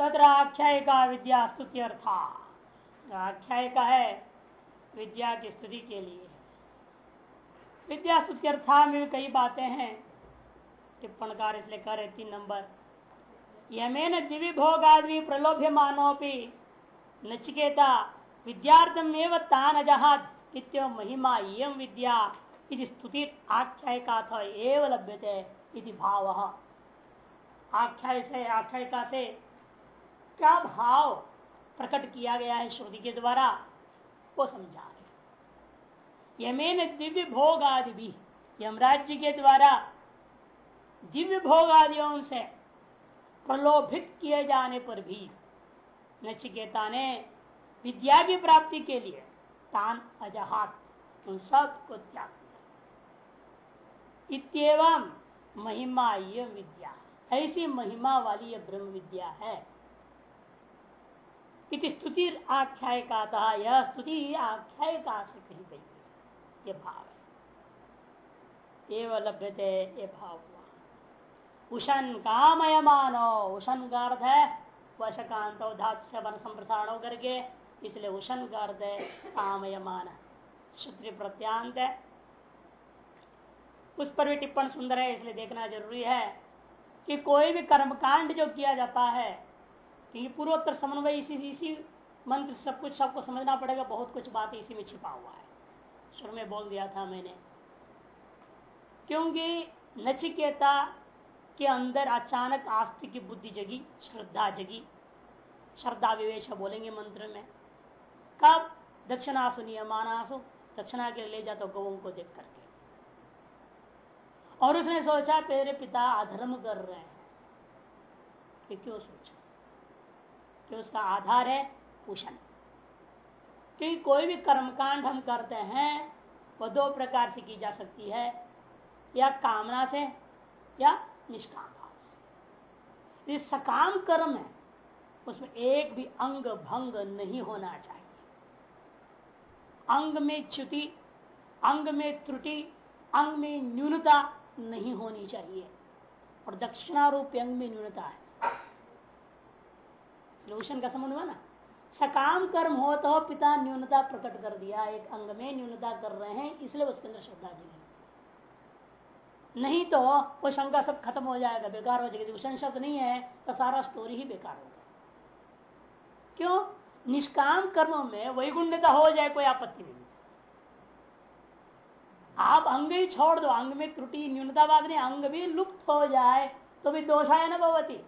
तथा आख्याय का विद्या स्तुति अर्था आख्याय का है विद्या की स्तुति के लिए। विद्या स्तुति अर्था में भी कई बातें हैं। टिप्पणकार इसलिए कह रहे तीन नंबर। यमेन दिव्य भोगादि प्रलोभ्य मानोपि नचिकेता विद्यार्थम एवं तान अजहात इत्यो महिमा यम विद्या स्तुति आख्यायिका था एव लभ्यते भाव। आख्याय से, आख्यायिका से क्या भाव प्रकट किया गया है श्रुति के द्वारा? वो समझा रहे यमेन दिव्य भोग आदि भी यमराज्य के द्वारा दिव्य भोग आदियों से प्रलोभित किए जाने पर भी नचिकेता ने विद्या की प्राप्ति के लिए तान अजहात उन सबको त्याग इतम महिमा ये विद्या ऐसी महिमा वाली यह ब्रह्म विद्या है। इति स्तुति आख्याय का था यह स्तुति आख्याय का से कही गई। ये भाव है। एवं लभ्यते ये भाव हुआ। उषण कामय मानो उषण का अर्थ है। वशकांत धातु वन संप्रसारण करके इसलिए उषण का अर्थ है कामय मान क्षत्रिय प्रत्यांत है। उस पर भी टिप्पण सुंदर है, इसलिए देखना ज़रूरी है कि कोई भी कर्मकांड जो किया जाता है क्योंकि पूर्वोत्तर समन्वय, इसी इसी मंत्र सब कुछ, सबको समझना पड़ेगा, बहुत कुछ बात इसी में छिपा हुआ है। शुरू में बोल दिया था मैंने। क्योंकि नचिकेता के अंदर अचानक आस्ति की बुद्धि जगी, श्रद्धा जगी, श्रद्धा विवेश बोलेंगे मंत्र में। कब? दक्षिणासु नियमानासु, दक्षिणा के ले जाता गवों को देख करके। और उसने सोचा मेरे पिता अधर्म कर रहे हैं। क्यों सोचा? कि उसका आधार है पूषण क्योंकि कोई भी कर्मकांड हम करते हैं, वो दो प्रकार से की जा सकती है, या कामना से, या निष्काम। भाव से सकाम कर्म है, उसमें एक भी अंग भंग नहीं होना चाहिए। अंग में च्युति, अंग में त्रुटि, अंग में न्यूनता नहीं होनी चाहिए। और दक्षिणारूप अंग में न्यूनता है। सोल्यूशन का संबंध हुआ ना? सकाम कर्म हो तो पिता न्यूनता प्रकट कर दिया, एक अंग में न्यूनता कर रहे हैं, इसलिए उसके अंदर श्रद्धा जी नहीं तो वो शंका सब खत्म हो जाएगा, बेकार हो जाएगी। भूषण शब्द नहीं है तो सारा स्टोरी ही बेकार होगा क्यों? निष्काम कर्मों में वैगुण्यता हो जाए, कोई आपत्ति नहीं। आप अंग ही छोड़ दो, अंग में त्रुटि, न्यूनतावाद नहीं, अंग भी लुप्त हो जाए तो भी दोषाय न भवती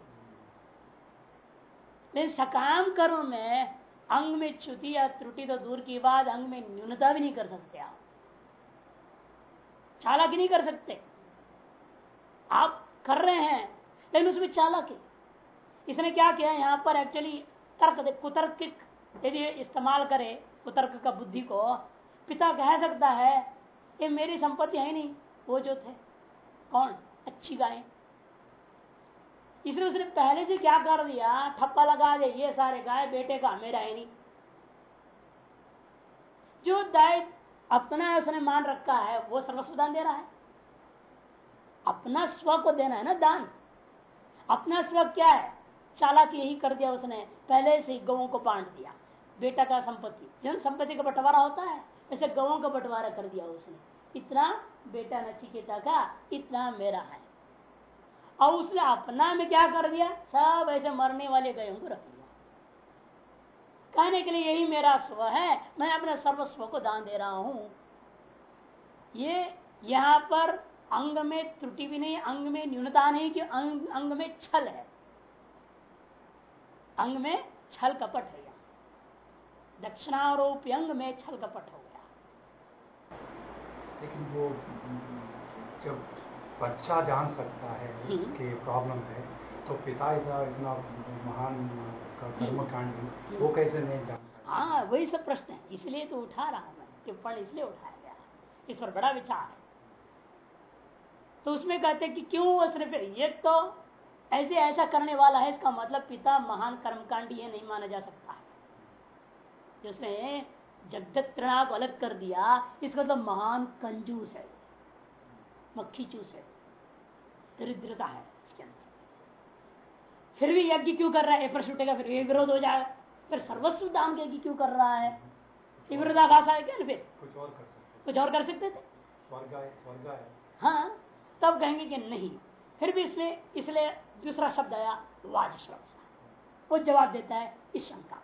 लेकिन सकाम कर्म में अंग में च्युति या त्रुटि तो दूर की बात, अंग में न्यूनता भी नहीं कर सकते आप। चालाकी नहीं कर सकते। आप कर रहे हैं, लेकिन उसमें चालक। इसने क्या किया यहाँ पर? एक्चुअली तर्क कुतर्क यदि इस्तेमाल करे, कुतर्क का बुद्धि को, पिता कह सकता है, ये मेरी संपत्ति है नहीं, वो जो थे, कौन? अच्छी गाय। इसलिए उसने पहले से क्या कर दिया? ठप्पा लगा दे, ये सारे गाय बेटे का मेरा है नहीं। जो दायित्व अपना है, उसने मान रखा है, वो सर्वस्व दान दे रहा है। अपना स्व को देना है ना दान। अपना स्व क्या है? चालाक यही कर दिया उसने, पहले से ही गवों को बांट दिया। बेटा का संपत्ति, जन संपत्ति का बंटवारा होता है, ऐसे गवों का बंटवारा कर दिया उसने। इतना बेटा नचिकेता का, इतना मेरा है। और उसने अपना में क्या कर दिया? सब ऐसे मरने वाले गयों को रख दिया। कहने के लिए यही मेरा स्व है मैं अपने सर्वस्व को दान दे रहा हूँ। ये यहाँ पर अंग में त्रुटि भी नहीं अंग में न्यूनता नहीं कि अंग, अंग में छल है। अंग में छल कपट है दक्षिणारोप अंग में छल कपट हो गया। लेकिन वो जब बच्चा जान सकता है हम्म। कि प्रॉब्लम है तो पिता इतना इतना महान कर्म हम्म। कांड वो कैसे नहीं जान हाँ वही सब प्रश्न है इसलिए तो उठा रहा हूँ मैं टिप्पण इसलिए उठाया गया इस पर बड़ा विचार है। तो उसमें कहते हैं कि क्यों उसने फिर ये तो ऐसे ऐसा करने वाला है इसका मतलब पिता महान कर्मकांडी है नहीं माना जा सकता है। जिसने जगदत तृणा को अलग कर दिया इसका मतलब महान कंजूस है मक्खी चूस है। दरिद्रता है इसके अंदर। फिर भी यज्ञ क्यों कर रहा है? प्रश्न उठेगा फिर ये विरोध हो जाएगा फिर सर्वस्व दान के यज्ञ क्यों कर रहा है? ये विरोधाभास है क्या फिर कुछ और कर सकते कुछ और कर सकते थे? स्वर्ग है स्वर्ग है हाँ तब कहेंगे कि नहीं। फिर भी इसमें इसलिए दूसरा शब्द आया वाजश्रव वो जवाब देता है इस शंका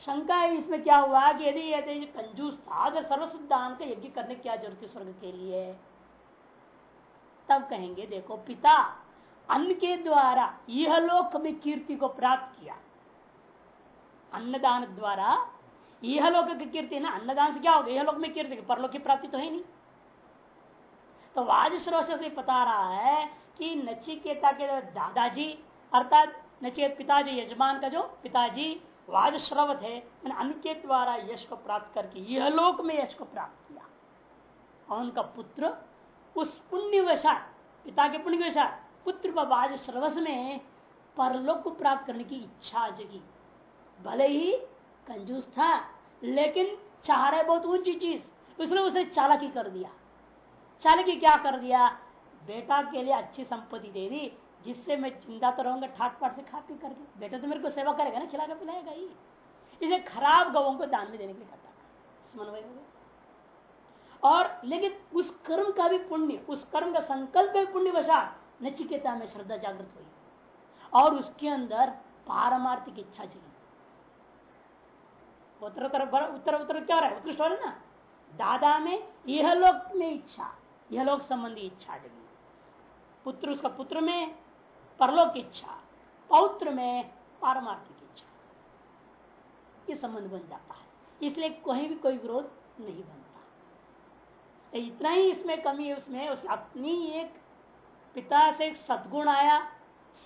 शंका है इसमें क्या हुआ कि यदि यदि कंजूस था अगर सर्वस्व दान का यज्ञ करने की क्या ज़रूरत है स्वर्ग के लिए? तब कहेंगे, देखो पिता, अन्न के द्वारा यह लोक में कीर्ति को प्राप्त किया। अन्नदान द्वारा यह लोक की कीर्ति ना, अन्नदान से क्या होगा? यह लोक में कीर्ति, परलोक की प्राप्ति तो है नहीं। तो वाजश्रोव से पता रहा है कि नचिकेता के दादाजी, अर्थात नचिकेत पिताजी, यजमान का जो पिताजी वाजश्रव थे अन्न के द्वारा यश को प्राप्त करके यह लोक में यश को प्राप्त किया। और उनका पुत्र उस पुण्य वशात पिता के पुण्य वशात पुत्र वाज श्रवस में परलोक को प्राप्त करने की इच्छा जगी। भले ही कंजूस था, लेकिन चाह रहे बहुत ऊँची चीज़। उसने उसे चालकी कर दिया। चालकी क्या कर दिया? बेटा के लिए अच्छी संपत्ति दे दी, जिससे मैं चिंता तो रहूँगा ठाट पाट से खा पी करके। बेटा तो मेरे को सेवा करेगा ना, खिलाकर पिलाएगा ही। इसे खराब गवों को दान में देने के लिए करता समन्वय हो गया और लेकिन उस कर्म का भी पुण्य, उस कर्म का संकल्प भी पुण्य वशा नचिकेता में श्रद्धा जागृत हुई। और उसके अंदर पारमार्थिक इच्छा जगी। उत्तर उत्तर उत्तर उत्तर क्या रहा है? उत्कृष्ट हो रहा ना? दादा में यह लोक में इच्छा, यह लोक संबंधी इच्छा जगी। पुत्र उसका पुत्र में परलोक इच्छा, पौत्र में पारमार्थिक इच्छा। ये संबंध बन जाता है। इसलिए कहीं भी कोई विरोध नहीं बनता इतना ही इसमें कमी है उसमें उस अपनी एक पिता से एक सदगुण आया,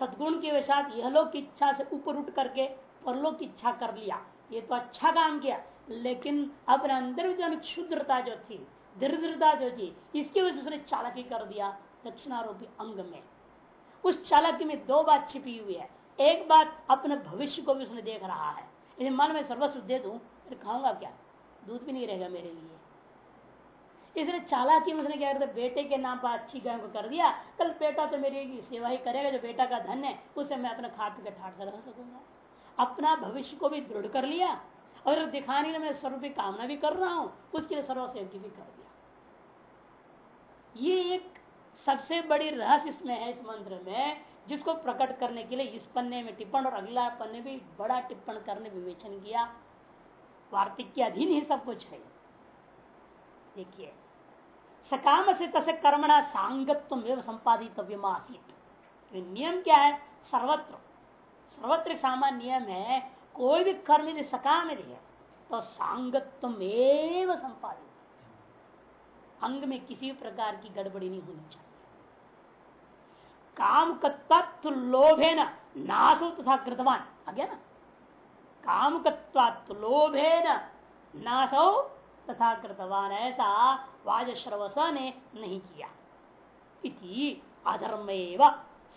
सदगुण के वसात यह लोग की इच्छा से ऊपर उठ करके परलोक की इच्छा कर लिया। ये तो अच्छा काम किया, लेकिन अपने अंदर जो क्षुद्रता जो थी, दरिद्रता जो थी, इसकी वजह से उसने चालकी कर दिया दक्षिणारोपी अंग में। उस चालकी में दो बात छिपी हुई है। एक बात अपने भविष्य को भी उसने देख रहा है। मन में सर्वस्व दे दू, फिर खाऊँगा क्या? दूध भी नहीं रहेगा मेरे लिए। इसने चालाकी में उसने क्या करते बेटे के नाम पर अच्छी गाय को कर दिया। कल बेटा तो मेरी सेवा ही करेगा, जो बेटा का धन है, उसे मैं अपना खा पी कर ठाट रह सकूँगा। अपना भविष्य को भी दृढ़ कर लिया। और दिखाने के मैं स्वरूप की कामना भी कर रहा हूँ, उसके लिए सर्वसेवकी भी कर दिया। ये एक सबसे बड़ी रहस्य इसमें है इस मंत्र में, जिसको प्रकट करने के लिए इस पन्ने में टिप्पण और अगला पन्ने भी बड़ा टिप्पण करने विवेचन किया। वार्तिक के अधीन ही सब कुछ है। देखिए सकाम से तसे कर्मणा सांगत्व संपादितव्य आसित नियम क्या है? सर्वत्र। सर्वत्र सामान्य नियम है, कोई भी कर्म यदि सकाम यदि है तो सांगत्व संपादित। अंग में किसी प्रकार की गड़बड़ी नहीं होनी चाहिए। काम तत्व लोभे न नासो तथा कृतवान। आ गया ना? काम लोभे न नासो तथा कृतवान। ऐसा वाजश्रवस ने नहीं किया। इति अधर्म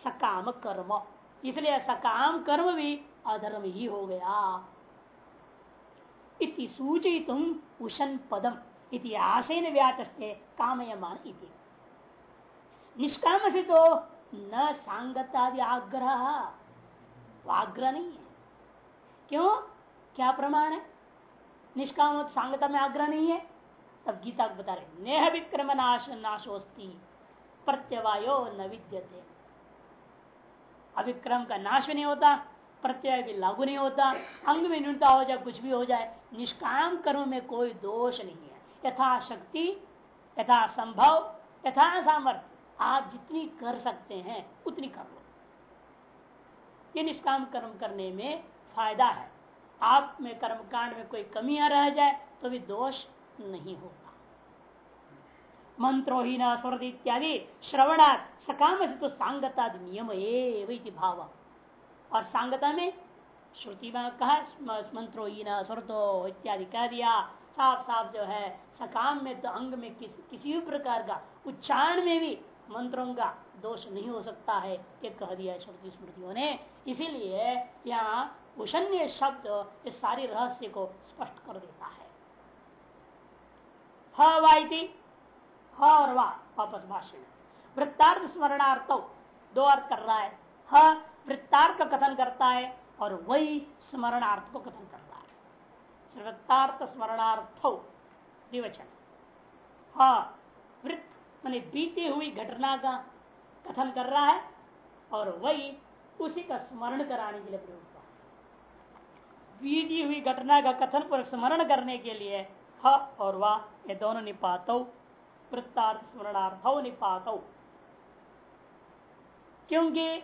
सकाम कर्म। इसलिए सकाम कर्म भी अधर्म ही हो गया। इति सूचित उशन पदम। इति व्याचस्ते कामयमान इति। निष्काम से तो न सांगतादि आग्रह आग्रह नहीं है। क्यों? क्या प्रमाण है? निष्काम सांगता में आग्रह नहीं है? तब गीता को बता रहे, नेह विक्रम नाश नाशोस्ती, प्रत्यवायो न विद्यते। अविक्रम का नाश भी नहीं होता, प्रत्यय भी लागू नहीं होता, अंग में न्यूनता हो जाए, कुछ भी हो जाए, निष्काम कर्म में कोई दोष नहीं है। यथा शक्ति यथा संभव यथा सामर्थ्य आप जितनी कर सकते हैं, उतनी कर लो। ये निष्काम कर्म करने में फ़ायदा है। आप में कर्म कांड में कोई कमियाँ रह जाए तो भी दोष नहीं होगा मंत्रोहीन स्वर्द इत्यादि श्रवणात् सकाम से तो सांगता नियम एवं भाव। और सांगता में श्रुति में कहा मंत्रोहीन स्वर्दो इत्यादि कह दिया साफ़ साफ़ जो है सकाम में तो अंग में किस, किसी भी प्रकार का उच्चारण में भी मंत्रों का दोष नहीं हो सकता है ये कह दिया श्रुति स्मृतियों ने। इसीलिए यहाँ उषन्य शब्द इस सारी रहस्य को स्पष्ट कर देता है। हवाइति ह और वा वापस भाषण वृत्तार्थ स्मरणार्थ, दो अर्थ कर रहा है। ह वृत्तार्थ का कथन करता है और वही स्मरणार्थ को कथन करता है। सर्वतार्थ स्मरणार्थ, द्विवचन। हाँ वृत्त मैंने बीती हुई घटना का कथन कर रहा है और वही उसी का स्मरण कराने के लिए प्रयोग हुआ। बीती हुई घटना का कथन पर स्मरण करने के लिए ह और वाह ये दोनों निपात वृत्तार्थ स्मरणार्थ निपात। क्योंकि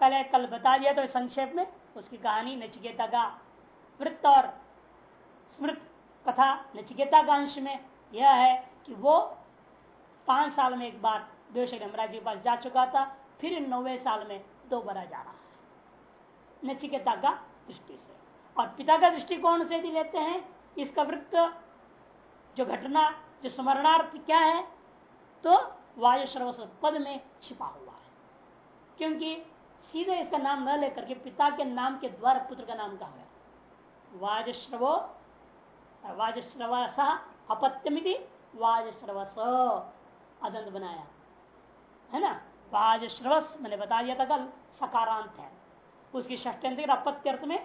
कल कल बता दिया तो संक्षेप में, उसकी कहानी नचिकेता का वृत्त और स्मृत कथा नचिकेता का अंश में यह है कि वो पाँच साल में एक बार यमराज के पास जा चुका था, फिर नौवे साल में दो बार जा रहा है। नचिकेता का दृष्टि से। और पिता का दृष्टिकोण से यदि लेते हैं, इसका वृत्त जो घटना जो स्मरणार्थ क्या है तो वायुश्रवस पद में छिपा हुआ है। क्योंकि सीधे इसका नाम न लेकर के पिता के नाम के द्वारा पुत्र का नाम कहा गया। वाजश्रवो वाजश्रवस अपत्यमिति वाजश्रवस अदंत बनाया। है ना? वाजश्रवस मैंने बता दिया था कल, सकारांत है। उसकी षष्ट्यंत अपत्य अर्थ में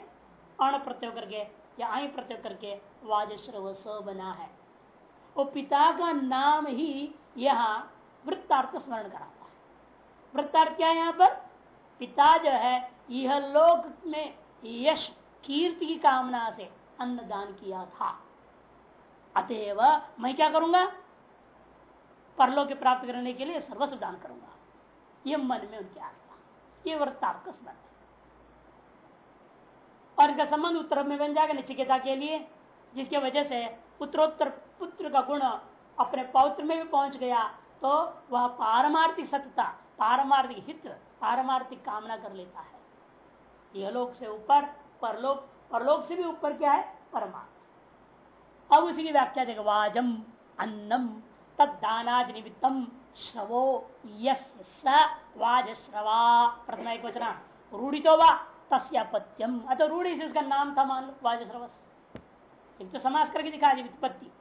अण प्रत्यय करके या आई प्रत्यय करके वाजश्रवस बना है। वो पिता का नाम ही यहाँ वृत्तार्थ स्मरण कराता है। वृत्तार्थ क्या है यहाँ पर? पिता जो है, यह लोक में यश, कीर्ति की कामना से अन्न दान किया था। अतएव मैं क्या करूँगा? परलोक प्राप्त करने के लिए सर्वस्व दान करूँगा। ये मन में उनके आ गया ये वृत्तार्थ का स्मरण और इसका संबंध उत्तर में बन जाएगा निचिकेता के लिए, जिसके वजह से उत्तरोत्तर पुत्र का गुण अपने पौत्र में भी पहुँच गया तो वह पारमार्थिक सत्यता पारमार्थिक हित, पारमार्थिक कामना कर लेता है। यह लोक से ऊपर, परलोक परलोक से भी ऊपर क्या है? परमार्थ। अब उसी की व्याख्या देगा वाजम अन्नम तदानादि निमित्तम श्रवो यस वाज श्रवा प्रथम एक वचना रूढ़ी तो वा तस्यापत्यम। अतः रूढ़ी से उसका नाम था मान लो वाज श्रवस एक तो समास करके दिखा दी वित्पत्ति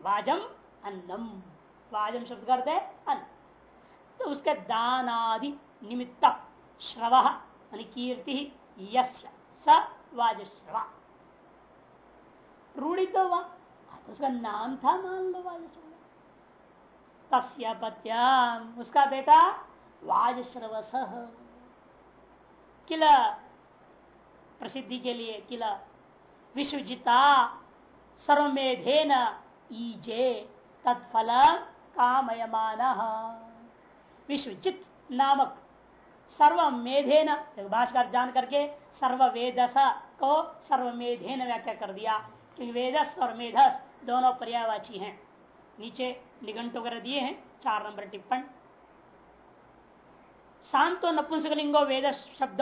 वाजम अन्नम। वाजम शब्द करते अन्न। तो उसके दान आदि निमित्त श्रव कीर्ति यश स रूढ़ी तो वह तो उसका नाम था मान लो वाजश्रव। तस्य उसका बेटा वाजश्रवस। किला प्रसिद्धि के लिए, किला विश्वजिता सर्वमेधेन ईजे तत्फल कामयमान। विश्वचित नामक सर्व मेधेन भाषकर जान करके सर्व वेदस को सर्व मेधेन व्याख्या कर दिया। क्योंकि वेदस और मेधस दोनों पर्यावाची हैं। नीचे निगंट वगैरह दिए हैं, चार नंबर टिप्पण। शांतो नपुंसकलिंगो वेद शब्द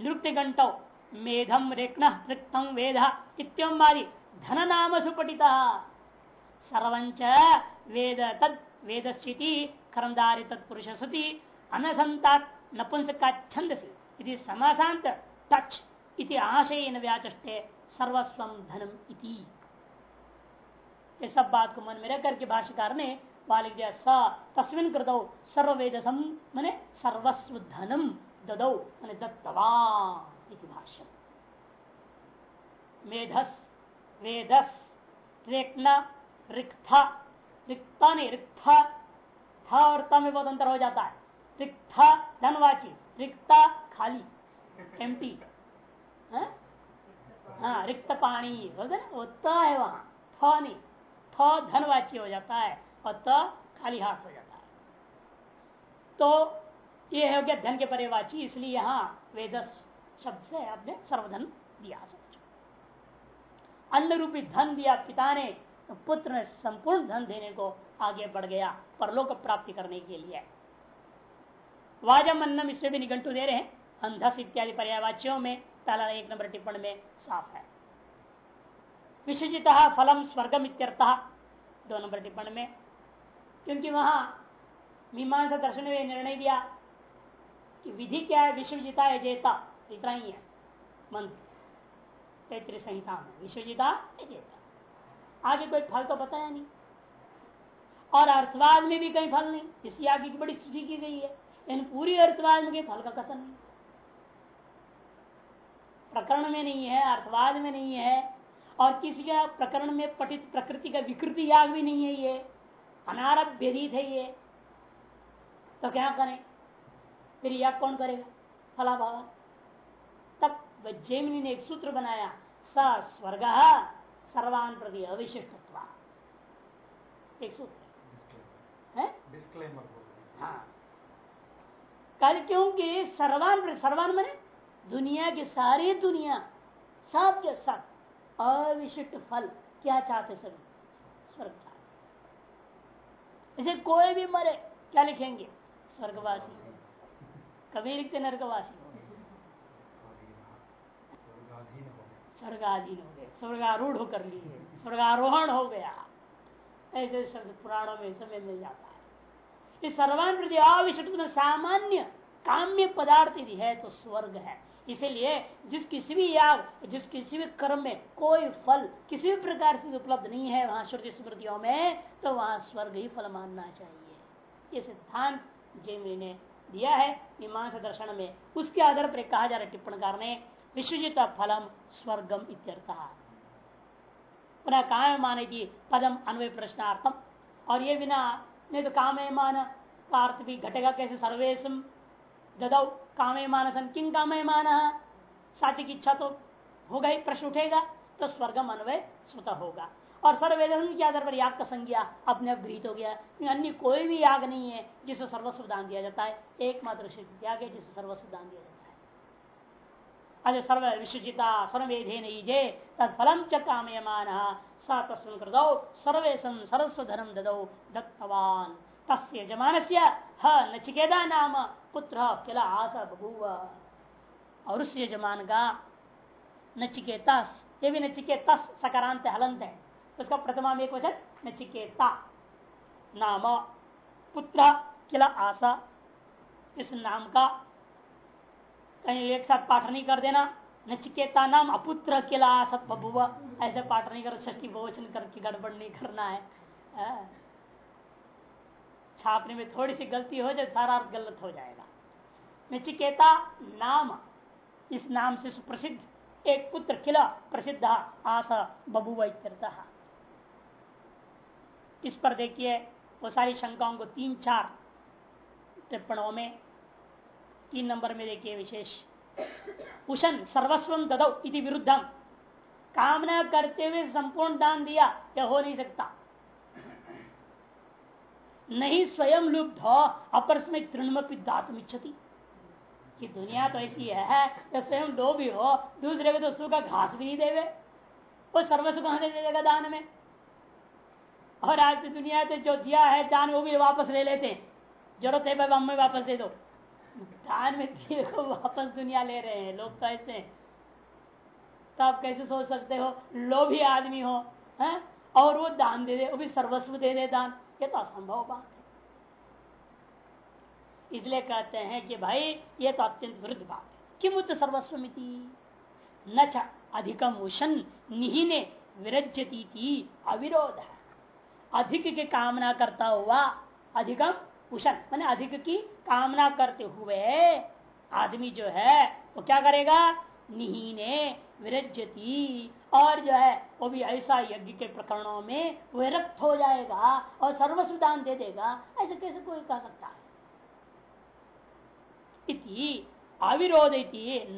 निरुक्त घंटो मेधम रेक्न रिक्तम वेद इतम धन नाम सुपटिता सर्वंच वेद तद वेद स्थिति कर्मदारी तत्पुरुष सती अनसंता नपुंसका छंद से समासांत टच इति आशय व्याचे सर्वस्व धनम इति। ये सब बात को मन में रख करके भाष्यकार ने वालिक दिया, स, तस्मिन कृतौ सर्ववेदसम मने सर्वस्व धनम ददौ, मैंने दत्तवा भाष्य मेधस वेदस रेखना रिक्था। रिक्ता नहीं रिक्था। था और त में बहुत अंतर हो जाता है। रिक्था धनवाची। रिक्ता खाली। एम टी हाँ रिक्त पानी बोलते ना वो त है वहाँ। थ नहीं। थ धनवाची हो जाता है और त खाली हाथ हो जाता है। तो ये है गया धन के परिवाची। इसलिए यहाँ वेदस शब्द से आपने सर्वधन दिया। समझो अन्न रूपी धन दिया पिता ने तो पुत्र ने संपूर्ण धन देने को आगे बढ़ गया परलोक प्राप्ति करने के लिए। वाजम अन्नम इसमें भी निगंटू दे रहे हैं। अंधस इत्यादि पर्यावाच्यों में पहला एक नंबर टिप्पण में साफ़ है। विश्वजित फलम स्वर्गम इत्यर्थ, दो नंबर टिप्पण में। क्योंकि वहाँ मीमांसा दर्शन में निर्णय दिया कि विधि क्या है विश्वजिता है जेता, इतना ही है। मंत्र। तैतृ संहिता में। विश्वजिता आगे कोई फल तो बताया नहीं। और अर्थवाद में भी कहीं फल नहीं। इसलिए आगे की बड़ी स्तुति की गई है। लेकिन पूरी अर्थवाद में फल का कथन नहीं। प्रकरण में नहीं है, अर्थवाद में नहीं है, और किसी का प्रकरण में पठित प्रकृति का विकृति याग भी नहीं है ये। अनारभ्यदित है ये। तो क्या करें? फिर याग कौन करेगा? फला जैमिनी ने एक सूत्र बनाया स स्वर्ग सर्वान प्रति अविशिष्ट एक सूत्र। है? हाँ। कल क्योंकि सर्वान सर्वान मने? दुनिया की सारी दुनिया सब के सब अविशिष्ट फल क्या चाहते सभी? स्वर्ग चाहते। इसे कोई भी मरे क्या लिखेंगे? स्वर्गवासी। कभी लिखते नर्कवासी? स्वर्गाधीन हो गए, स्वर्गारूढ़ होकर लिए, स्वर्गारोहण हो गया। ऐसे शब्द पुराणों में समय मिल जाता है। इस सर्वान प्रति अविशिष्ट में सामान्य काम्य पदार्थ यदि है तो स्वर्ग है। इसीलिए जिस किसी भी याग, जिस किसी भी कर्म में कोई फल किसी भी प्रकार से उपलब्ध नहीं है, वहाँ श्रुति स्मृतियों में तो वहाँ स्वर्ग ही फल मानना चाहिए। ये सिद्धांत जैमिनी ने दिया है, मीमांसा दर्शन में। उसके आधार पर कहा जा रहा है टिप्पणकार ने विश्वजित फलम स्वर्गम इत्यर्थ। पुनः काम माने की पदम अन्वय प्रश्नार्थम और ये बिना नहीं तो काम मान का अर्थ भी घटेगा कैसे सर्वेशम? ददौ कामे मानसन किंग कामे मान साथी की इच्छा तो होगा ही प्रश्न उठेगा तो स्वर्गम अन्वय स्वतः होगा। और सर्वेदन के आधार पर याग का संज्ञा अपने आप गृहित हो गया। अन्य कोई भी याग नहीं है जिसे सर्वस्व दान दिया जाता है। एकमात्र याग है जिसे सर्वस्व दान दिया जाता है। अरे सर्व विश्वजिता सर्वेधे नहीं जे तत्फलम च कामयमान। सा तस्मिन कृतौ सर्वेशम सरस्व धनम ददौ दत्तवान। तस्य जमान से नचिकेता नाम पुत्र किला आशा बबुआ और उस यजमान का नचिकेता ये भी नचिकेता सकारांत हलंत है उसका प्रथमा में एक वचन, नचिकेता नाम पुत्र किला आशा इस नाम का कहीं एक साथ पाठ नहीं कर देना। नचिकेता नाम अपुत्र किला आसत बबुआ ऐसे पाठ नहीं कर ष्टी बहुवचन करके गड़बड़ नहीं करना है। छापने में थोड़ी सी गलती हो जाए, सारा अर्थ गलत हो जाएगा। नचिकेता नाम, इस नाम से सुप्रसिद्ध। एक पुत्र, किला, प्रसिद्ध, आशा बबुआ इस पर देखिए, वो सारी शंकाओं को तीन चार टिप्पणों में तीन नंबर में देखिए विशेष उषण सर्वस्व ददौ इति विरुद्धम कामना करते हुए संपूर्ण दान दिया यह हो नहीं सकता नहीं स्वयं लुप्त हो अपरस्मिक तृणमपी दातुम इच्छति कि दुनिया तो ऐसी है कि स्वयं दो भी हो दूसरे को तो सूखा घास भी नहीं देवे वो सर्वस्व कहाँ दे देगा दान में और आज की दुनिया तो जो दिया है दान वो भी वापस ले लेते हैं ज़रूरत है वापस दे दो दान में दिए को वापस दुनिया ले रहे हैं, लोग तो ऐसे तो आप कैसे सोच सकते हो? लोभी आदमी हो, हैं? और वो दान दे दे, वो भी सर्वस्व दे दे दान। ये तो असंभव बात है। इसलिए कहते हैं कि भाई, ये तो अत्यंत विरुद्ध बात है। किमुत सर्वस्वमिति? न अधिकम उषण निहीने विरजती थी अविरोध। अधिक की कामना करता हुआ अधिकम उषण मैंने अधिक की कामना करते हुए आदमी जो है, वो क्या करेगा? निहीने, विरजती, और जो है, वो भी ऐसा यज्ञ के प्रकरणों में विरक्त हो जाएगा और सर्वस्व दान दे देगा। ऐसे कैसे कोई कह सकता है? इति अविरोध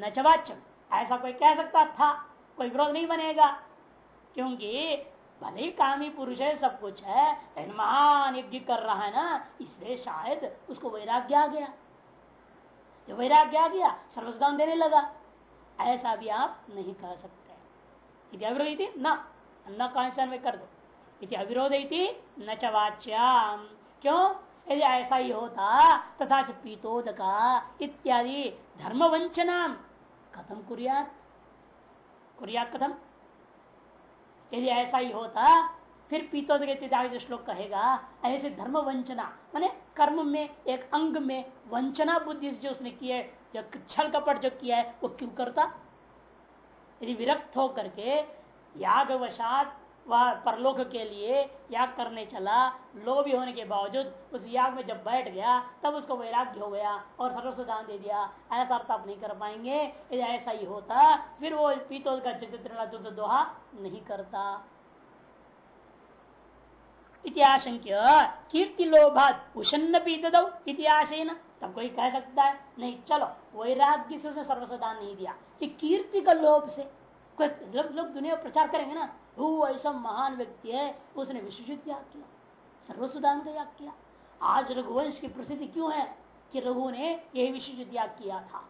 नचवाचन ऐसा कोई कह सकता था, कोई विरोध नहीं बनेगा, क्योंकि भले ही कामी पुरुष है, सब कुछ है, लेकिन महान यज्ञ कर रहा है ना, इसलिए शायद उसको वैराग्य आ गया। जो वैराग्य आ गया सर्वस्दान देने लगा। ऐसा भी आप नहीं कह सकते। अविरोध थी न न कांसन में कर दो। इति अविरोध न चवाच्याम क्यों? यदि ऐसा ही होता, तथा पीतोद का इत्यादि धर्म वंचना कथम कुरिया कुरिया कथम यदि ऐसा ही होता। फिर पीतो श्लोक कहेगा, ऐसे धर्म वंचना, माने कर्म में, एक अंग में वंचना बुद्धि जो उसने की है, जो छल कपट जो किया है, वो क्यों करता? यदि विरक्त होकर के यागवशात वह परलोक के लिए याग करने चला। लोभी होने के बावजूद उस याग में जब बैठ गया, तब उसको वैराग्य हो गया और सर्वस्व दान दे दिया। ऐसा आप नहीं कर पाएँगे। यदि ऐसा ही होता, फिर वो पीतोल का चित्र दोहा नहीं करता। इतिहाशंक्य कीर्ति लोभात उषन्न पीत दो इतिहास तब कोई कह सकता है, नहीं, चलो, वैराग्य से उसने सर्वस्वदान नहीं दिया। कि कीर्ति का लोभ से लोग दुनिया प्रचार करेंगे ना ऐसा महान व्यक्ति है, उसने विश्व त्याग किया, सर्वसुदान का किया। आज रघुवंश की प्रसिद्धि क्यों है कि रघु ने यही विश्व त्याग किया था?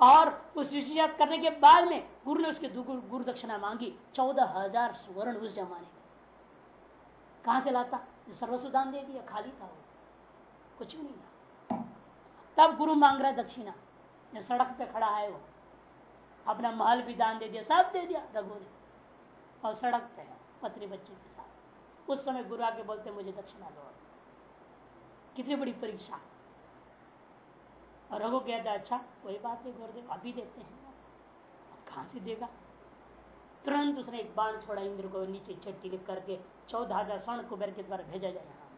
और उस विश्व त्याग करने के बाद में गुरु ने उसके गुरु दक्षिणा मांगी, चौदह हज़ार सुवर्ण उस जमाने में। कहा से लाता? सर्वसुदान दे दिया, खाली था वो। कुछ भी नहीं था। तब गुरु मांग रहा दक्षिणा सड़क पे खड़ा है वो। अपना महल भी दान दे दिया, सब दे दिया रघु ने। और सड़क पे है पत्नी बच्चे के साथ। उस समय गुरु आके बोलते, मुझे दक्षिणा दो। कितनी बड़ी परीक्षा। और रघु कहता अच्छा कोई बात नहीं, गुरुदेव, अभी देते हैं। कहाँ से देगा? तुरंत उसने एक बाण छोड़ा इंद्र को नीचे चट्टी लिख करके, चौदह हज़ार स्वर्ण कुबेर के द्वारा भेजा जाए यहाँ।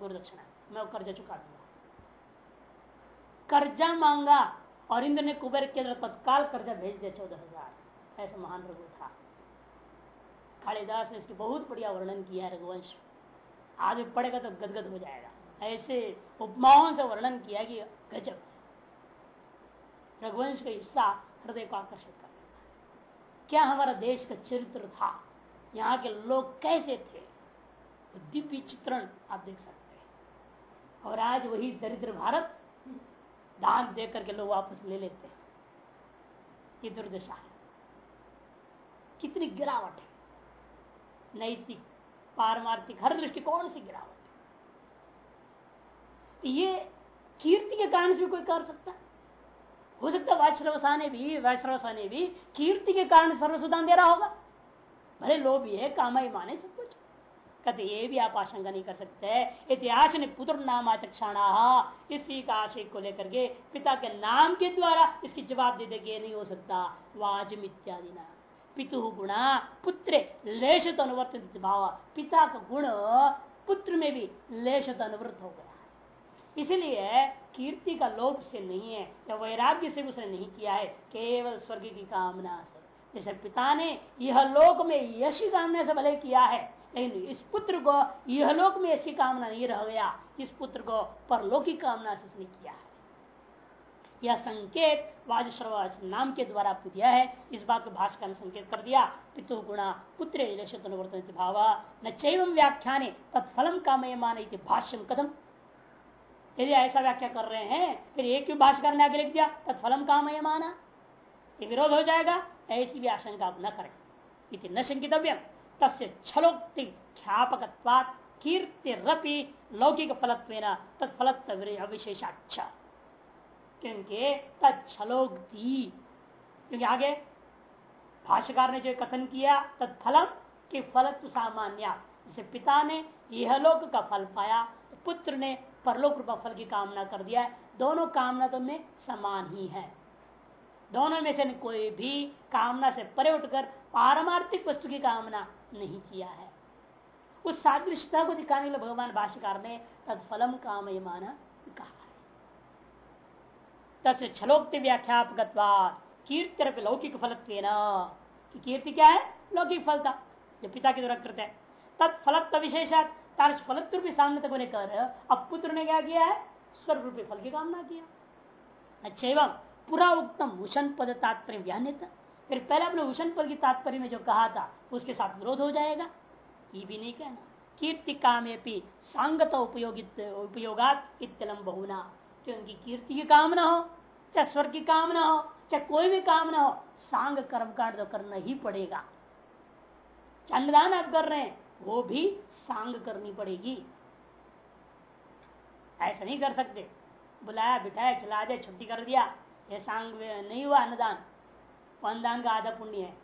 गुरु दक्षिणा, मैं कर्जा चुका दूँगा। कर्जा मांगा और इंद्र ने कुबेर के द्वारा तत्काल कर्जा भेज दिया चौदह हज़ार। ऐसा महान रघु था। कालिदास ने इसकी बहुत बढ़िया वर्णन किया है रघुवंश। आगे पढ़ेगा तो गदगद हो जाएगा। ऐसे उपमाओं से वर्णन किया कि गजब। रघुवंश का हिस्सा हृदय को आकर्षित कर क्या हमारा देश का चरित्र था? यहाँ के लोग कैसे थे? दिव्य चित्रण आप देख सकते हैं। और आज वही दरिद्र भारत दान दे करके लोग वापस ले लेते हैं। ये दुर्दशा है। कितनी गिरावट है। नैतिक, पारमार्थिक, हर दृष्टिकोण से गिरावट। तो ये कीर्ति के कारण से कोई कर सकता? हो सकता है वैश्रवसा ने भी वैश्रवसा ने भी कीर्ति के कारण सर्वसुदान दे रहा होगा। भले लोभ है, कामा ही माने सब कुछ। कहते ये भी आप आशंका नहीं कर सकते। इतिहास ने पुत्र नाम आचक्षाणा इसी का आशय को लेकर के पिता के नाम के द्वारा इसकी जवाब दे देंगे नहीं हो सकता। वाजम इत्यादि नाम। पितु गुणा पुत्र लेश तो अनुवर्तित भाव। पिता का गुण पुत्र में भी लेश अनुवृत्त हो गया। इसलिए कीर्ति का लोभ से नहीं है, या वैराग्य से उसने नहीं किया है, केवल स्वर्ग की कामना से। जैसे पिता ने यह लोक में यश कामना से भले किया है, लेकिन इस पुत्र को यह लोक में की कामना नहीं रह गया। इस पुत्र को परलोकी कामना से उसने किया है। यह संकेत वाजश्रव नाम के द्वारा आपको दिया है। इस बात को भाषा ने संकेत कर दिया। पितु गुणा पुत्र भाव। न चैव व्याख्याने तत्फलम कामय मान भाष्यम कदम यदि ऐसा व्याख्या कर रहे हैं, फिर एक क्यों भाषकर ने आगे लिख दिया? तत्फलम कामय माना ये विरोध हो जाएगा। ऐसी भी आशंका आप न करें। इति न शंकितव्य तस्य छलोक्ति ख्यापक कीर्ति रपि लौकिक फलत्व तत्फलत्व अविशेषाक्षा क्योंकि तत्लोक्ति क्योंकि आगे, भाष्यकार ने जो कथन किया, तत्फलम कि फल तो सामान्य। जैसे पिता ने यह लोक का फल पाया तो पुत्र ने परलोक रूपा फल की कामना कर दिया। दोनों कामना तो में समान ही है। दोनों में से कोई भी कामना से परे उठकर पारमार्थिक वस्तु की कामना नहीं किया है। उस सादृश्यता को दिखाने के लिए भगवान भाष्यकार ने तत्फलम काम कहा। तस्य छलोक्ति व्याख्यापक कीर्ति लौकिक फल कीर्ति क्या है? लौकिक फल था जो पिता के द्वारा कृत है। तत्फलत्व विशेष फलत्व भी सामने तक कर अब पुत्र ने क्या किया है? स्वर्ग रूपी फल की कामना किया अच्छा एवं पूरा उत्तम उषण पद तात्पर्य व्यान्य फिर पहले अपने उषण पद की तात्पर्य में जो कहा था, उसके साथ विरोध हो जाएगा। ये भी नहीं कहना। कीर्ति कामे सांगत उपयोगित, उपयोगात इतलम बहुना। क्योंकि कीर्ति की कामना हो, चाहे स्वर्ग की कामना हो, चाहे कोई भी कामना हो, सांग कर्म कांड तो करना ही पड़ेगा। अन्नदान आप कर रहे हैं, वो भी सांग करनी पड़ेगी। ऐसा नहीं कर सकते। बुलाया, बिठाया, चला जाए छुट्टी कर दिया, ये सांग नहीं हुआ अन्नदान। अन्नदान का आधा पुण्य है।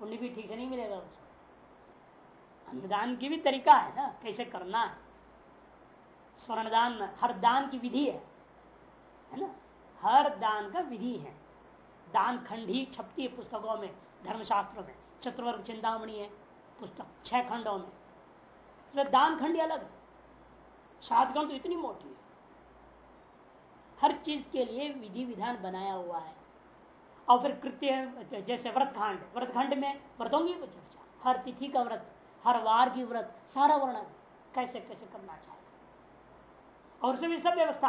पुण्य भी ठीक से नहीं मिलेगा उसको। अन्नदान की भी तरीका है ना, कैसे करना है। स्वर्ण दान हर दान की विधि है है ना? हर दान का विधि है। दान खंड ही छपती है पुस्तकों में, धर्मशास्त्रों में। चतुर्वर्ग चिंतामणि है पुस्तक, छह खंडों में। इसमें दान खंड अलग है। सात खंड तो इतनी मोटी है। हर चीज़ के लिए विधि विधान बनाया हुआ है। और फिर कृत्य, जैसे व्रत खंड व्रत खंड में व्रतों की चर्चा। हर तिथि का व्रत, हर वार की व्रत, सारा वर्णन। कैसे कैसे करना चाहिए? और उसमें भी सब व्यवस्था।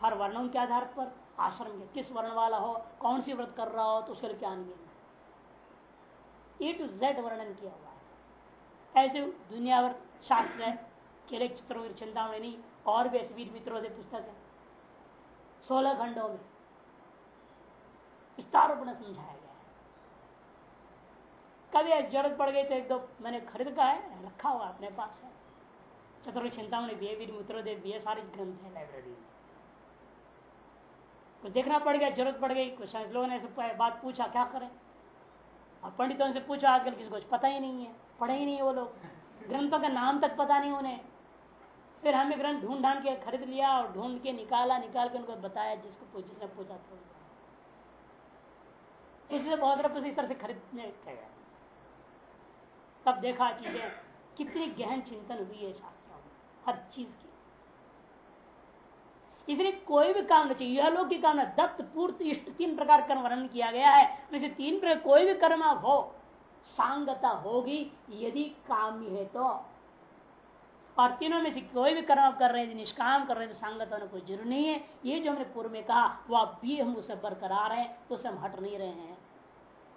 हर वर्णों के आधार पर, आश्रम में किस वर्ण वाला हो, कौन सी व्रत कर रहा हो तो उसके लिए क्या नियम ए टू जेड वर्णन किया हुआ है। ऐसे दुनिया भर शास्त्र है, केले चित्रों की चिंतामणि और भी ऐसे वीर मित्रों से पुस्तक है। सोलह खंडों में विस्तार रूप में समझाया गया है। कभी ज़रूरत पड़ गई तो एक दो, मैंने खरीद का है, रखा हुआ अपने पास है। चतुर्थ चिंतामणि भी वीर भी सारे ग्रंथ है लाइब्रेरी में। कुछ देखना पड़ गया, ज़रूरत पड़ गई, कुछ लोगों ने बात पूछा, क्या करें? और पंडितों से पूछा, आजकल किसी कुछ पता ही नहीं है, पढ़े ही नहीं वो लोग। ग्रंथों का नाम तक पता नहीं उन्हें। फिर हमें ग्रंथ ढूंढ ढांड के, खरीद लिया और ढूंढ के निकाला, निकाल के उनको बताया, जिसको जिसने पूछा था इसलिए बहुत तरह इस तरह से खरीदने तब देखा चीज़ें, कितनी गहन चिंतन हुई है शास्त्रों। हर चीज़ की। इसलिए कोई भी काम नहीं चाहिए। यह लोग की कामना। दत्त, पूर्त, इष्ट, तीन प्रकार कर्म वर्णन किया गया है। वैसे तीन प्रकार कोई भी कर्म हो, सांगता होगी, यदि काम है तो। और तीनों में से कोई भी कर्म कर रहे हैं निष्काम कर रहे हैं तो सांगत होने कोई ज़रूरी नहीं है। ये जो हमने पूर्व में कहा वह भी हम उसे बरकरार है तो उसे हम हट नहीं रहे हैं।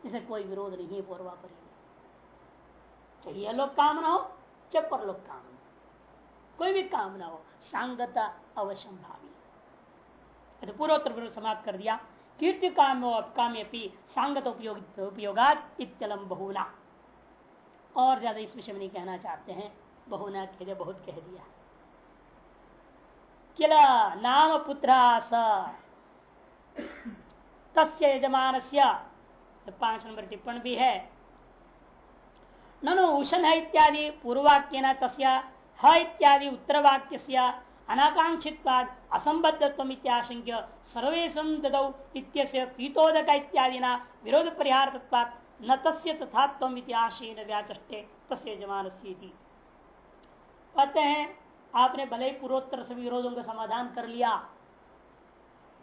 इसे कोई विरोध नहीं है पूर्वा पर चाहिए लोग काम ना हो जब पर लोग काम कोई भी काम ना हो, सांगता अवश्य भावी तो पूर्वोत्तर समाप्त कर दिया। कीर्ति काम काम्यपि सांगत उपयोग, उपयोगात इत्यलम बहुना। और ज़्यादा इस विषय में नहीं कहना चाहते हैं। बहुना कह दिया, बहुत कह दिया। किला नाम पुत्र तस्य यजमान पाँच नंबर टिप्पण भी है। ननु उषण है इत्यादि पूर्ववाक्य न तस्या ह इत्यादि उत्तर वाक्य अनाकांक्षित असंबद्धत्व इत्याशंक्य सर्वेशु ददौ इत्यस्य पीतोदक इत्यादि ना विरोध परिहार तत्वात् न तस्य तथात्म इतिहासेन व्याचे तस्य यजमान कहते हैं आपने भले ही पूर्वोत्तर सभी विरोधों का समाधान कर लिया,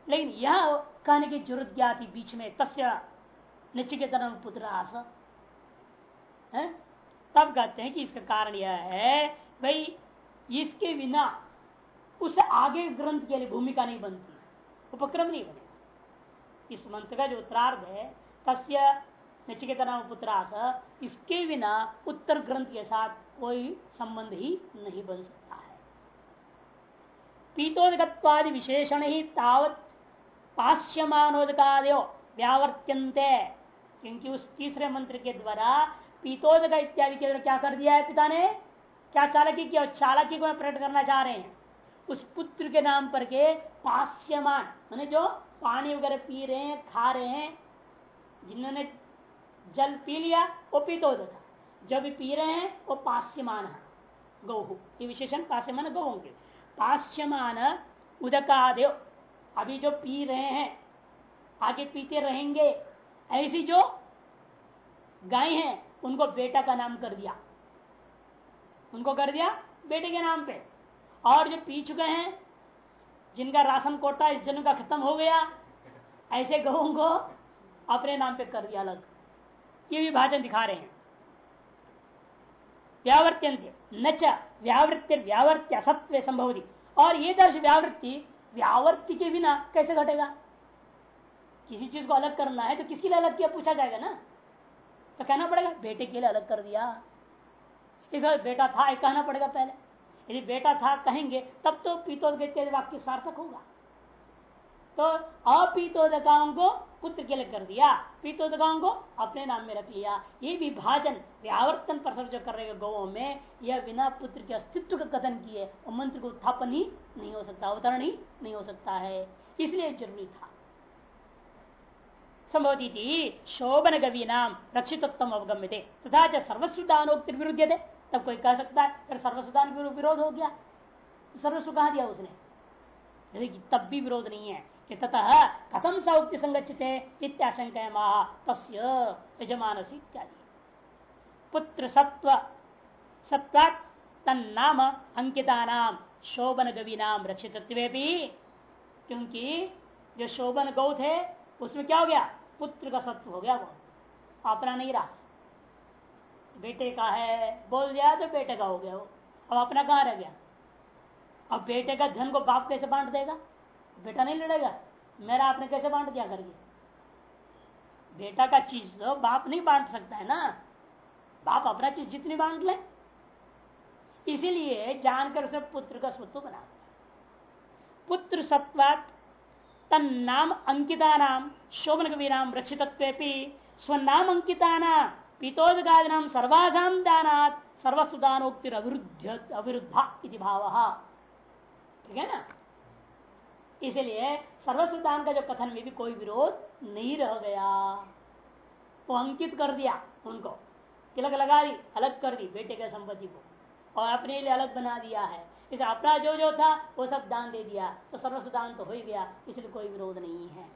लेकिन यह कहने की ज़रूरत क्या थी बीच में? तस्य नचिकेतन पुत्र आस तब कहते हैं कि इसका कारण यह है भाई, इसके बिना उस आगे ग्रंथ के लिए भूमिका नहीं बनती। उपक्रम नहीं बनेगा। इस मंत्र का जो उत्तरार्ध है, तस्य नचिकेतना पुत्रास इसके बिना उत्तर ग्रंथ के साथ कोई संबंध ही नहीं बन सकता है। पीतोदकत्वादि विशेषण ही तावत पाश्यमानोदकादयो व्यावर्त्यंते क्योंकि उस तीसरे मंत्र के द्वारा पीतोदक इत्यादि के द्वारा क्या कर दिया है पिता ने? क्या चालकी किया चालकी को प्रकट करना चाह रहे हैं? उस पुत्र के नाम पर के पास्यमान, मैंने जो पानी वगैरह पी रहे हैं, खा रहे हैं, जिन्होंने जल पी लिया, वो पीतोदक जब पी रहे हैं, वो पास्यमान गौ ये विशेषण पास्यमान गौ होंगे पास्यमान उदकादेव अभी जो पी रहे हैं, आगे पीते रहेंगे। ऐसी जो गाय हैं, उनको बेटा का नाम कर दिया। उनको कर दिया बेटे के नाम पे। और जो पी चुके हैं, जिनका राशन कोटा इस जन्म का खत्म हो गया, ऐसे गऊ को अपने नाम पे कर दिया अलग। ये विभाजन दिखा रहे हैं। व्यावर्त्यंत न व्यावृत्ति व्यावर्त्य असत्व संभव और ये दर्श व्यावृत्ति व्यावर्ति के बिना कैसे घटेगा? किसी चीज़ को अलग करना है तो किसी लिए अलग किया? पूछा जाएगा ना। तो कहना पड़ेगा, बेटे के लिए अलग कर दिया। इस बेटा था एक कहना पड़ेगा पहले। यदि बेटा था, कहेंगे, तब तो पीतोद वाक्य सार्थक होगा। तो अपीतोदकाओं को पुत्र के लिए कर दिया। पीतोदकाओं को अपने नाम में रख लिया। ये विभाजन, व्यावर्तन पर जो कर रहे गौ में, यह बिना पुत्र के अस्तित्व का कथन किए मंत्र को उत्थापन ही नहीं हो सकता, अवतरण ही नहीं हो सकता है। इसलिए ज़रूरी था। संभवती शोभन गवी नाम रक्षितोत्तम अवगम्य थे तथा सर्वस्वदानोक्ति विरुद्ध थे तब कोई कह सकता है, फिर सर्वस्वदान विरोध हो गया। सर्वस्व कहा दिया उसने? तब भी विरोध नहीं है कि ततः कथम स उक्ति संगचित इत्याशंका महा तस्य यजमान इत्यादि। पुत्र सत्व, सत्वात् तन्नाम अंकिता नाम शोभन गवि नाम रक्षित क्योंकि जो शोभन गौ थे उसमें क्या हो गया? पुत्र का सत्व हो गया वो अपना नहीं रहा। बेटे का है, बोल दिया तो बेटे का हो गया वो। अब अपना कहाँ रह गया? अब बेटे का धन को बाप कैसे बांट देगा? बेटा नहीं लड़ेगा। मेरा आपने कैसे बांट दिया करके बेटा का चीज़ तो बाप नहीं बांट सकता है ना। बाप अपना चीज़ जितनी बांट ले। इसीलिए जानकर से पुत्र का स्वत्व बना पुत्र सत्वात तन्नाम अंकिता नाम, शोभन कबीराम रक्षित स्वनाम अंकिता नाम। पितोदगाद नाम दानात सर्वसुदानोक्ति अविरुद्धा भाव। ठीक है ना? इसलिए सर्वसुदान का जो कथन में भी कोई विरोध नहीं रह गया। वो अंकित कर दिया उनको। तिलक लगा दी, अलग कर दी, बेटे के संपत्ति को। और अपने लिए अलग बना दिया है। इसे अपना जो जो था, वो सब दान दे दिया। तो सर्वसुदान तो हो ही गया, इसलिए कोई विरोध नहीं है।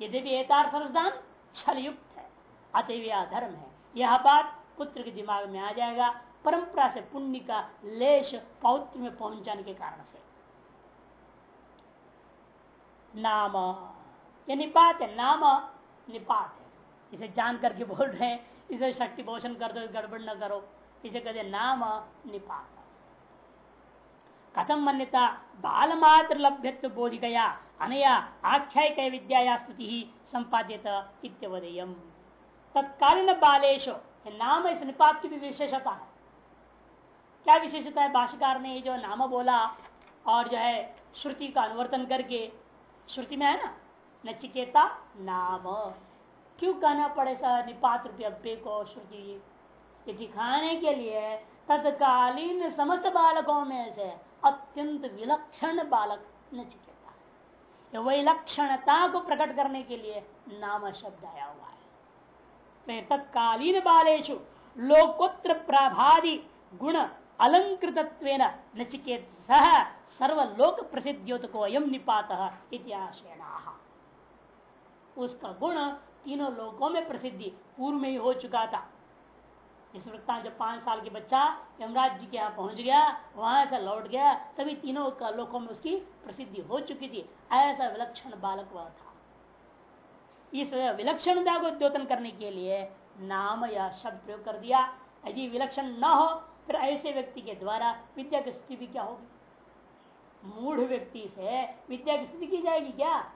यदि भी एतार सर्वसुदान छल युक्त है अतः धर्म है। यह बात पुत्र के दिमाग में आ जाएगा, परंपरा से पुण्य का लेश पौत्र में पहुँचाने के कारण से। नाम, ये निपात है, नाम निपात है। इसे जान करके बोल रहे हैं, इसे शक्ति पोषण कर दो, गड़बड़ न करो। इसे कहते नाम निपात। कथम मन्यता बाल मात्र लभ्यत्व बोधिकया, अनया आख्यायिक विद्या स्तुति संपाद्यत इत्यवदेयम। तत्कालीन बालेश नाम इस निपात की भी विशेषता है। क्या विशेषता है? भाष्यकार ने जो नाम बोला और जो है श्रुति का अनुवर्तन करके, श्रुति में है ना, नचिकेता नाम। क्यों कहना पड़े सर? निपात रुपये को श्रुति ये दिखाने के लिए तत्कालीन समस्त बालकों में से अत्यंत विलक्षण बालक नचिकेता वही लक्षणता को प्रकट करने के लिए नाम शब्द आया हुआ है। तो तत्कालीन बालेशु लोकोत्र प्रभादि गुण अलंकृत नचिकेत सह सर्वलोक प्रसिद्धियोत को अयम निपात इतिहासेना उसका गुण तीनों लोकों में प्रसिद्धि पूर्व में ही हो चुका था। इस वृत्ता जब पाँच साल के बच्चा यमराज जी के यहाँ पहुँच गया, वहाँ से लौट गया, तभी तीनों का लोकों में उसकी प्रसिद्धि हो चुकी थी। ऐसा विलक्षण बालक वह था। इस विलक्षणता को द्योतन करने के लिए नाम या शब्द प्रयोग कर दिया। यदि विलक्षण न हो, फिर ऐसे व्यक्ति के द्वारा विद्या की स्थिति भी क्या होगी? मूढ़ व्यक्ति से विद्या की स्थिति की जाएगी क्या?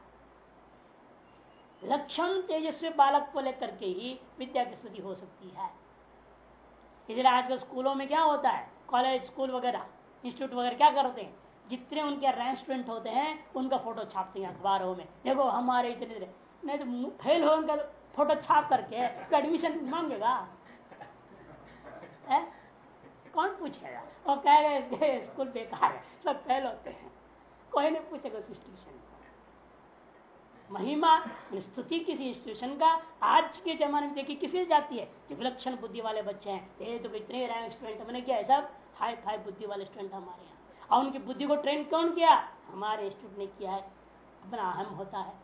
लक्षण तेजस्वी बालक को लेकर के ही विद्या की स्थिति हो सकती है। इसलिए आजकल स्कूलों में क्या होता है? कॉलेज, स्कूल वगैरह, इंस्टीट्यूट वगैरह क्या करते हैं? जितने उनके रैंक स्टूडेंट होते हैं, उनका फ़ोटो छापते हैं अखबारों में। देखो, हमारे इतने। नहीं तो फेल हो उनका फ़ोटो छाप करके तो एडमिशन मांगेगा। है? कौन पूछेगा? और कहेगा इसके स्कूल बेकार है, सब फेल होते हैं। कोई नहीं पूछेगा उस इंस्टीट्यूशन महिमा, स्तुति किसी इंस्टीट्यूशन का? आज के जमाने में देखिए किसी जाती है? जो विलक्षण बुद्धि वाले बच्चे हैं। ये तो इतने रैंक स्टूडेंट हमने किया है, सब हाई फाई बुद्धि वाले स्टूडेंट हमारे यहाँ। और उनकी बुद्धि को ट्रेन कौन किया? हमारे इंस्टीट्यूट ने किया है। अपना अहम होता है।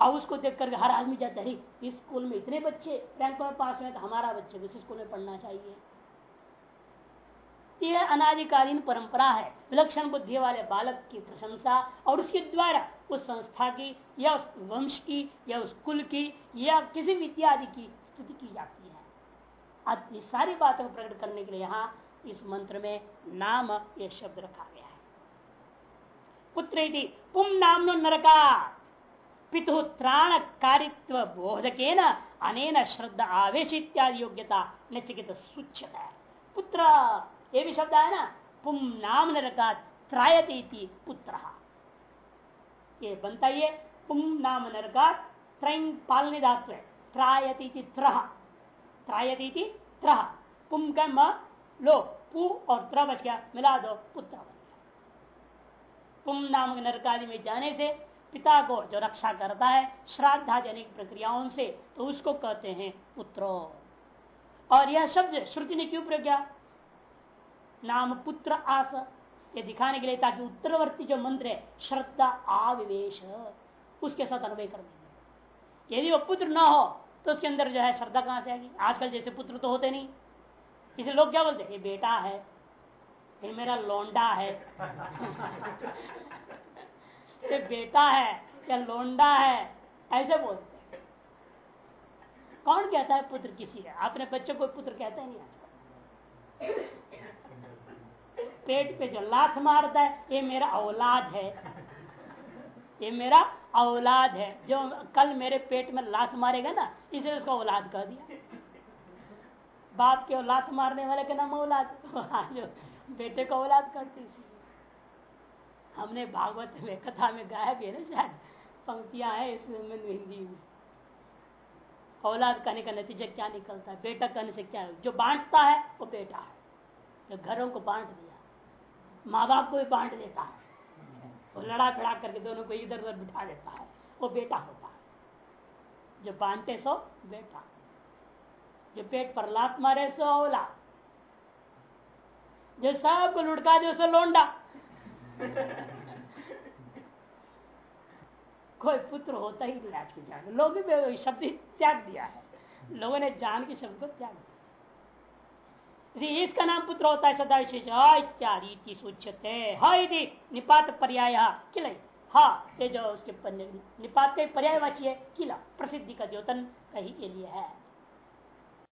और उसको देख करके हर आदमी जाता है इस स्कूल में इतने बच्चे रैंक में पास हुए तो हमारा बच्चे भी स्कूल में पढ़ना चाहिए? यह अनादिकालीन परंपरा है। विलक्षण बुद्धि वाले बालक की प्रशंसा और उसके द्वारा उस संस्था की या उस वंश की या उस कुल की या किसी विद्या आदि की स्तुति की जाती है। आज ये सारी बातों को प्रकट करने के लिए यहाँ इस मंत्र में नाम यह शब्द रखा गया है। पुत्र पुम नाम नरका। पितु त्राण कारित्व बोधक अनेन श्रद्धा आवेश इत्यादि योग्यता नचिकित सुच्छता पुत्र, ये भी शब्द है ना? पुम नाम नरका त्रायती पुत्र। ये बनता है पुम नाम नरका त्रैन पालने धातु है। त्रायती त्रह त्रायती त्रह पुम का म, लो, पु और त्र बच गया, मिला दो, पुत्र पुम नाम नरकादि में जाने से पिता को जो रक्षा करता है श्राद्धादि अनेक प्रक्रियाओं से तो उसको कहते हैं पुत्रो। और यह शब्द श्रुति ने क्यों प्रयोग किया? नाम पुत्र आस। ये दिखाने के लिए ताकि उत्तरवर्ती जो मंत्र है, श्रद्धा, आविवेश, उसके साथ अनुभव कर देंगे यदि वो पुत्र ना हो तो उसके अंदर जो है श्रद्धा कहाँ से आएगी? आजकल जैसे पुत्र तो होते नहीं। इसलिए लोग क्या बोलते ये बेटा है, ये मेरा लोंडा है। ये बेटा है, या लोंडा है, ऐसे बोलते कौन कहता है पुत्र किसी है अपने बच्चे को पुत्र कहता ही नहीं आजकल पेट पे जो लात मारता है, ये मेरा औलाद है। ये मेरा औलाद है। जो कल मेरे पेट में लात मारेगा ना इसलिए उसको औलाद कह दिया। बाप के लात मारने वाले का नाम औलाद। जो बेटे को औलाद करते हमने भागवत में कथा में गाया भी है ना शायद? पंक्तियाँ हैं इसमें हिंदी में। औलाद कहने का नतीजा क्या निकलता है? बेटा कहने से क्या है? जो बांटता है, वो बेटा है। जो घरों को बांट दिया माँ बाप को भी बांट देता है। वो लड़ा फिड़ा करके दोनों को इधर उधर बिठा देता है। वो बेटा होता है। जो बांटे सो, बेटा। जो पेट पर लात मारे सो औला जो सबको लुटका दे सो, लोंडा। कोई पुत्र होता ही नहीं आज के जान लोग भी शब्द त्याग दिया है। लोगों ने जान के शब्द को त्याग दिया। इसका नाम पुत्र होता है सदा विशेष इत्यादि सूचते है। निपात पर्याय किल हाँ ये जो उसके निपात का पर्याय वाची है, किला। प्रसिद्धि का द्योतन कहीं के लिए है।